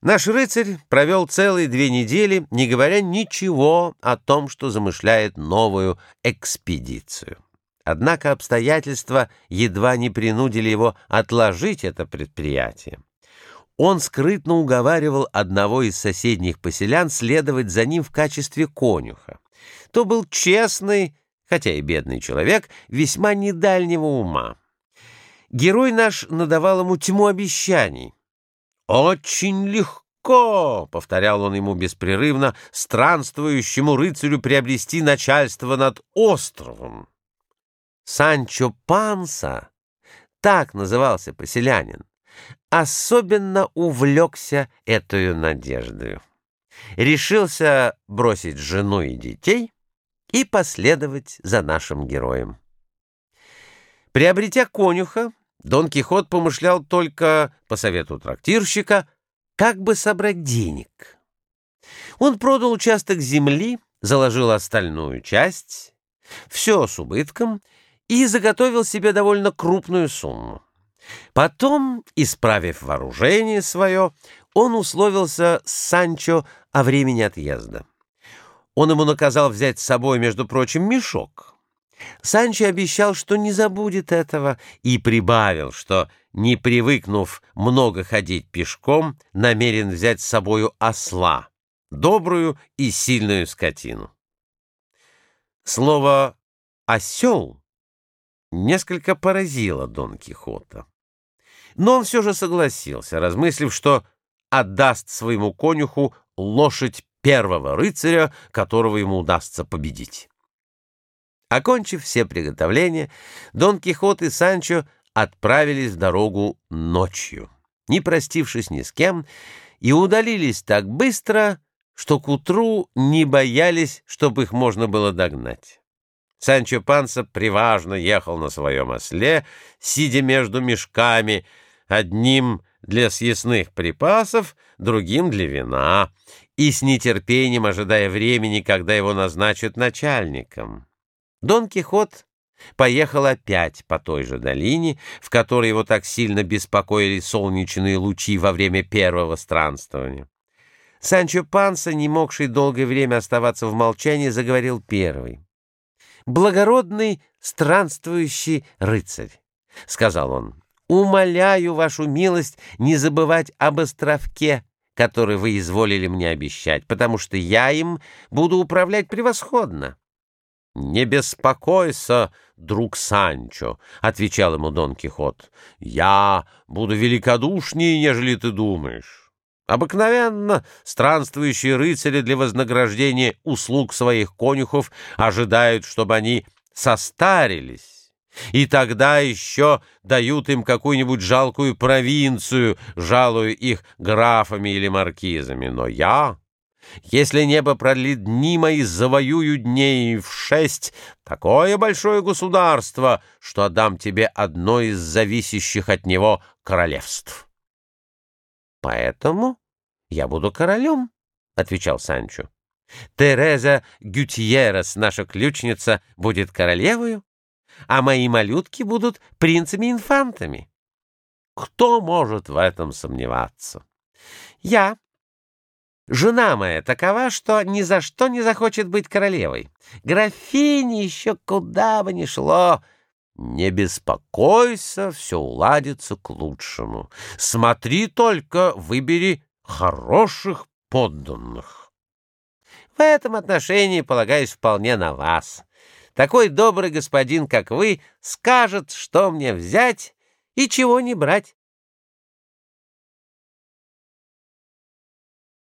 Наш рыцарь провел целые две недели, не говоря ничего о том, что замышляет новую экспедицию. Однако обстоятельства едва не принудили его отложить это предприятие. Он скрытно уговаривал одного из соседних поселян следовать за ним в качестве конюха. То был честный, хотя и бедный человек, весьма недальнего ума. Герой наш надавал ему тьму обещаний, «Очень легко», — повторял он ему беспрерывно, «странствующему рыцарю приобрести начальство над островом». Санчо Панса, так назывался поселянин, особенно увлекся этой надеждой. Решился бросить жену и детей и последовать за нашим героем. Приобретя конюха, Дон Кихот помышлял только, по совету трактирщика, как бы собрать денег. Он продал участок земли, заложил остальную часть, все с убытком, и заготовил себе довольно крупную сумму. Потом, исправив вооружение свое, он условился с Санчо о времени отъезда. Он ему наказал взять с собой, между прочим, мешок — Санчо обещал, что не забудет этого, и прибавил, что, не привыкнув много ходить пешком, намерен взять с собою осла, добрую и сильную скотину. Слово «осел» несколько поразило Дон Кихота. Но он все же согласился, размыслив, что отдаст своему конюху лошадь первого рыцаря, которого ему удастся победить. Окончив все приготовления, Дон Кихот и Санчо отправились в дорогу ночью, не простившись ни с кем, и удалились так быстро, что к утру не боялись, чтобы их можно было догнать. Санчо Панса приважно ехал на своем осле, сидя между мешками, одним для съестных припасов, другим для вина, и с нетерпением ожидая времени, когда его назначат начальником. Дон Кихот поехал опять по той же долине, в которой его так сильно беспокоили солнечные лучи во время первого странствования. Санчо Панса, не могший долгое время оставаться в молчании, заговорил первый. «Благородный странствующий рыцарь», — сказал он, — «умоляю вашу милость не забывать об островке, который вы изволили мне обещать, потому что я им буду управлять превосходно». «Не беспокойся, друг Санчо», — отвечал ему Дон Кихот. «Я буду великодушнее, нежели ты думаешь. Обыкновенно странствующие рыцари для вознаграждения услуг своих конюхов ожидают, чтобы они состарились, и тогда еще дают им какую-нибудь жалкую провинцию, жалуя их графами или маркизами. Но я если небо продлит дни мои, завоюю дней в шесть такое большое государство, что отдам тебе одно из зависящих от него королевств. — Поэтому я буду королем, — отвечал Санчо. — Тереза Гютьерес, наша ключница, будет королевою, а мои малютки будут принцами-инфантами. Кто может в этом сомневаться? Я Жена моя такова, что ни за что не захочет быть королевой. Графине еще куда бы ни шло. Не беспокойся, все уладится к лучшему. Смотри только, выбери хороших подданных. В этом отношении полагаюсь вполне на вас. Такой добрый господин, как вы, скажет, что мне взять и чего не брать.